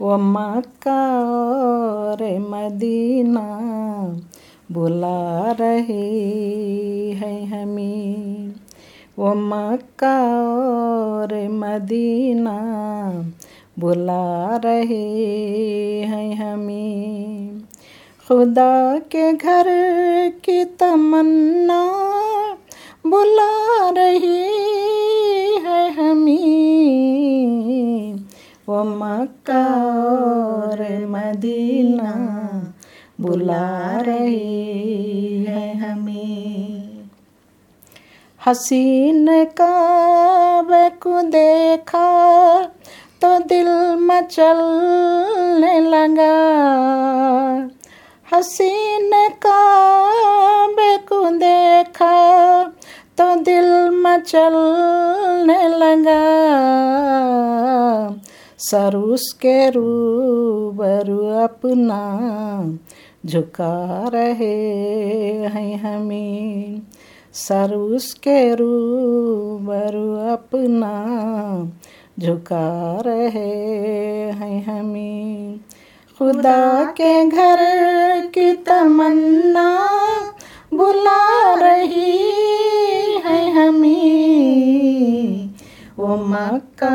وہ مکہ مدینہ بلا رہی ہے ہمیں۔ وہ مکہ مدینہ بلا رہی ہے ہمیں۔ خدا کے گھر کی تمنا بلا رہی وہ مکہ اور مدینہ بلا رہی ہے ہمیں حسین کعب کو دیکھا تو دل مچلنے لگا حسین کعب کو دیکھا تو دل مچلنے لگا سر اس کے روبرو اپنا جھکا رہے ہیں ہمیں سر اس کے روبرو اپنا جھکا رہے ہیں ہمیں خدا کے گھر کی تمنا بلا رہی وہ مکہ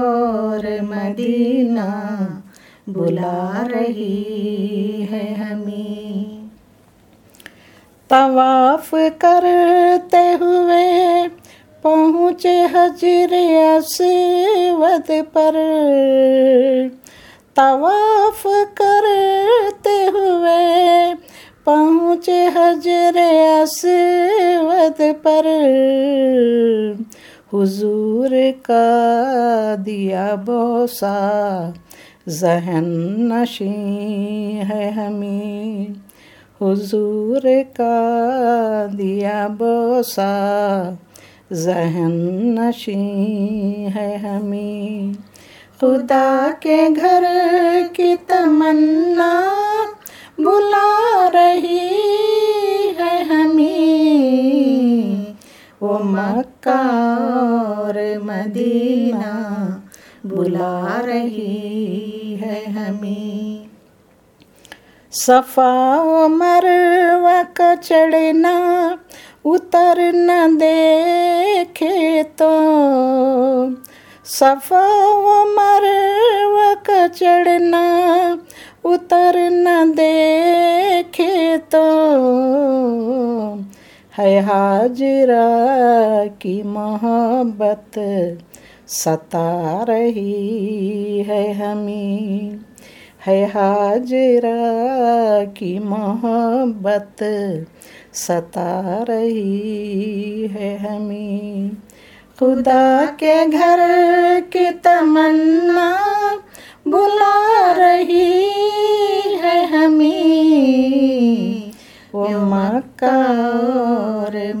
اور مدینہ بلا رہی ہے ہمیں طواف کرتے ہوئے پہنچے حجر اسود پر طواف کرتے ہوئے پہنچے حجر اسود پر حضور کا دیا بوسا ذہن نشیں ہے ہمیں۔ حضور کا دیا بوسا ذہن نشیں ہے ہمیں۔ خدا کے گھر کی تمنا بلا رہی ہے ہمیں۔ وہ مکہ اور مدینہ بلا رہی ہے ہمیں۔ صفا و مرو کا چڑھنا اترنا دیکھے تو۔ صفا و مرو کا چڑھنا اترنا دیکھے تو۔ ہے حاجرہ کی محبت، ستا رہی ہے ہمیں۔ ہے حاجرہ کی محبت، ستا رہی ہے ہمیں۔ خدا کے گھر کی تمنا بلا رہی ہے ہمیں۔ وہ مکہ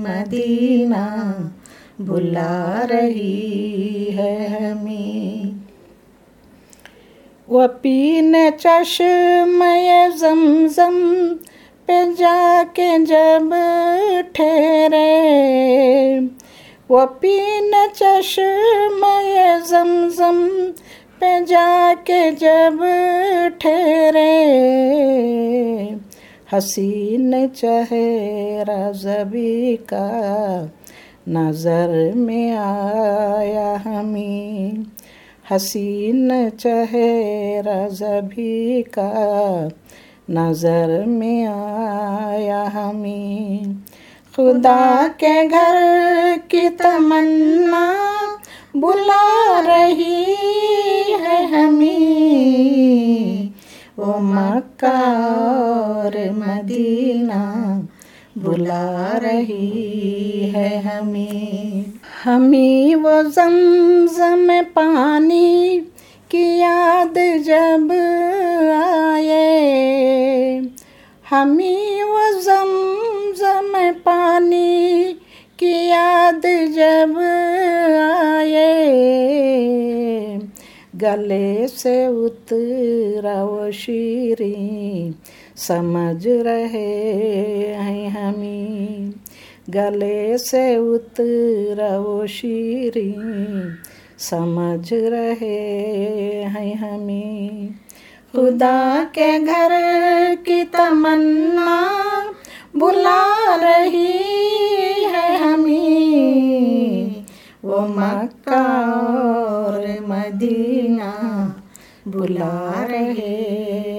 مدینہ بلا رہی ہے ہمیں۔ وہ پین چشم زمزم پہ جا کے جب ٹھہرے۔ وہ پین چشم زمزم پہ جا کے جب ٹھہرے۔ حسین چہرہ زبی کا نظر میں آیا ہمیں۔ حسین چہرہ زبی کا نظر میں آیا ہمیں۔ خدا کے گھر کی تمنا بلا رہی ہے ہمیں۔ وہ مکہ اور مدینہ بلا رہی ہے ہمیں۔ ہمیں وہ زمزم پانی کی یاد جب آئے۔ ہمیں وہ زمزم پانی کی یاد جب آئے۔ گلے سے اترا وہ شیریں سمجھ رہے ہیں ہمیں۔ گلے سے اترا وہ شیریں۔ سمجھ رہے ہیں ہمیں۔ خدا کے گھر کی تمنا بلا رہی ہے ہمیں۔ وہ مکہ اور مدینہ بلا رہے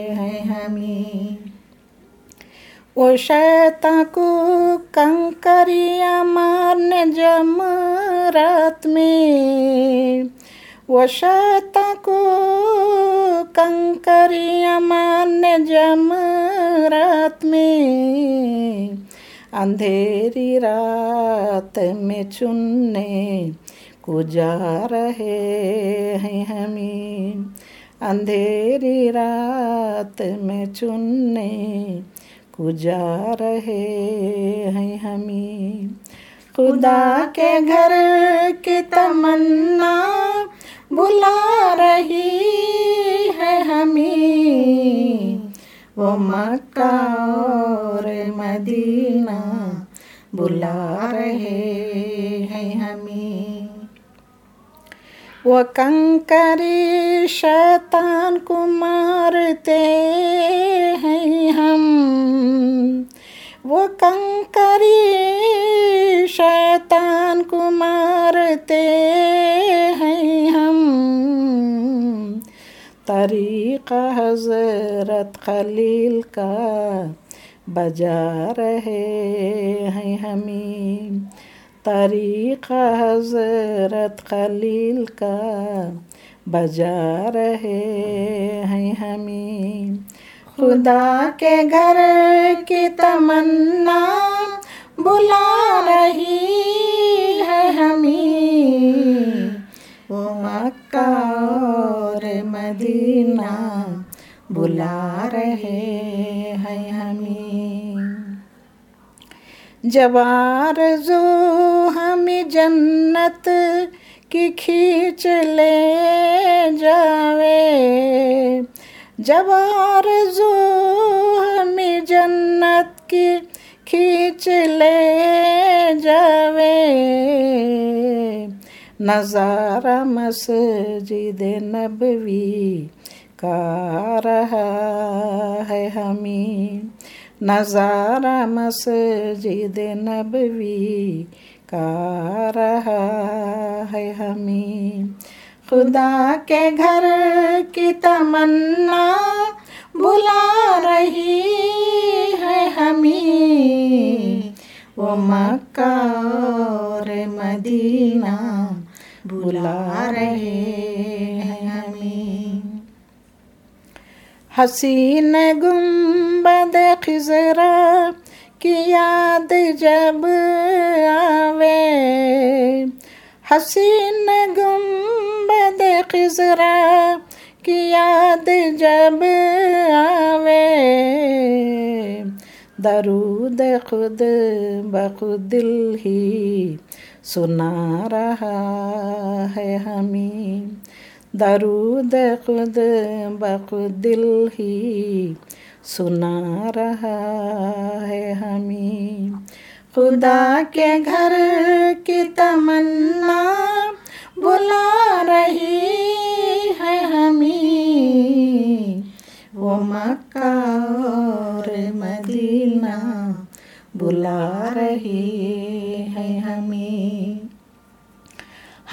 وہ شیطان کو کنکریاں مارنے جمرات میں وہ شیطان کو کنکریاں مارنے جمرات میں اندھیری رات میں چننے کو جا رہے ہیں ہمیں اندھیری رات میں چننے جا رہے ہیں ہمیں؟ خدا کے گھر کی تمنا بلا رہی ہے ہمیں۔ وہ مکہ اور مدینہ بلا رہے ہیں ہمیں۔ وہ کنکری شیطان کو مارتے ہیں ہم۔ وہ کنکری شیطان کو مارتے ہیں ہم۔ طریقہ حضرت خلیل کا بجا رہے ہیں ہمیں۔ طریقہ حضرت خلیل کا بجا رہے ہیں ہمیں۔ خدا کے گھر کی تمنا بلا رہی ہے ہمیں۔ وہ مکہ اور مدینہ بلا رہے ہیں ہمیں۔ جب آرزو ہمیں جنت کی کھینچ لے جاوے۔ جب آرزو ہمیں جنت کی کھینچ لے جاوے۔ نظارہ مسجد نبوی کا رہا ہے ہمیں۔ نظارہ مسجد نبوی کا رہا ہے ہمیں خدا کے گھر کی تمنا بلا رہی ہے ہمیں وہ مکہ اور مدینہ بلا رہے حسین گنبد خزرا کی یاد جب آوے۔ حسین گنبد خزرا کی یاد جب آوے۔ درود خود بخود دل ہی سنا رہا ہے ہمیں۔ درود خود بخود دل ہی سنا رہا ہے ہمیں۔ خدا کے گھر کی تمنا بلا رہی ہے ہمیں۔ وہ مکہ اور مدینہ بلا رہی ہے ہمیں۔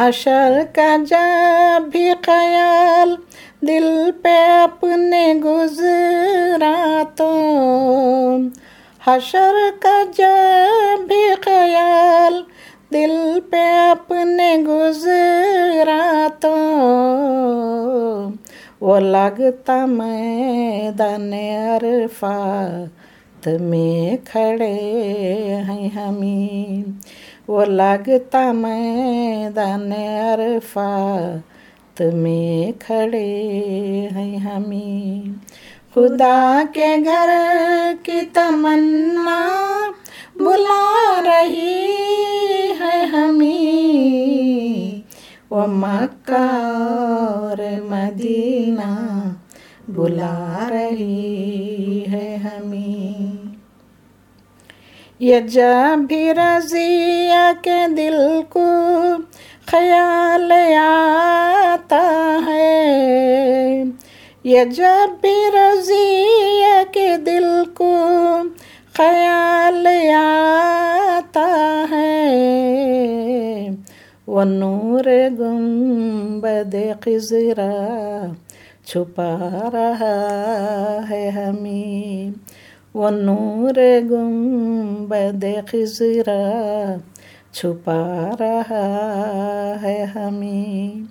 حشر کا جب بھی خیال، دل پہ اپنے گزرا تو حشر کا جب بھی خیال، دل پہ اپنے گزرا تو وہ لگتا میدان عرفات میں کھڑے ہیں ہمیں۔ وہ لگتا میدان عرفات میں کھڑے ہیں ہمیں خدا کے گھر کی تمنا بلا رہی ہے ہمیں وہ مکہ اور مدینہ بلا رہی ہے ہمیں یہ جب بھی رضیہ کے دل کو خیال آتا ہے۔ یہ جب بھی رضی کے دل کو خیال آتا ہے۔ وہ نور گنبد خزرا چھپا رہا ہے ہمیں۔ وہ نور گنبد خزرا چھپا رہا ہے ہمیں۔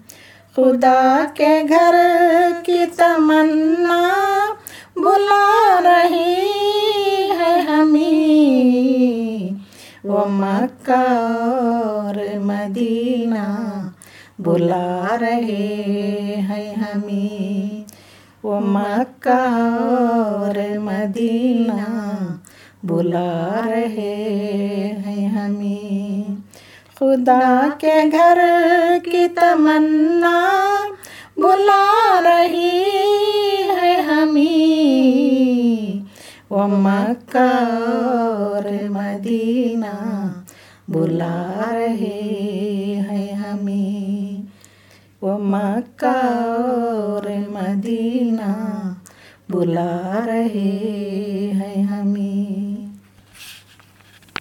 خدا کے گھر کی تمنا بلا رہی ہے ہمیں۔ وہ مکہ اور مدینہ بلا رہے ہیں ہمیں۔ وہ مکہ اور مدینہ بلا رہے ہیں ہمیں۔ خدا کے گھر کی تمنا بلا رہی ہے ہمیں۔ وہ مکہ اور مدینہ بلا رہے ہیں ہمیں۔ وہ مکہ اور مدینہ بلا رہے ہیں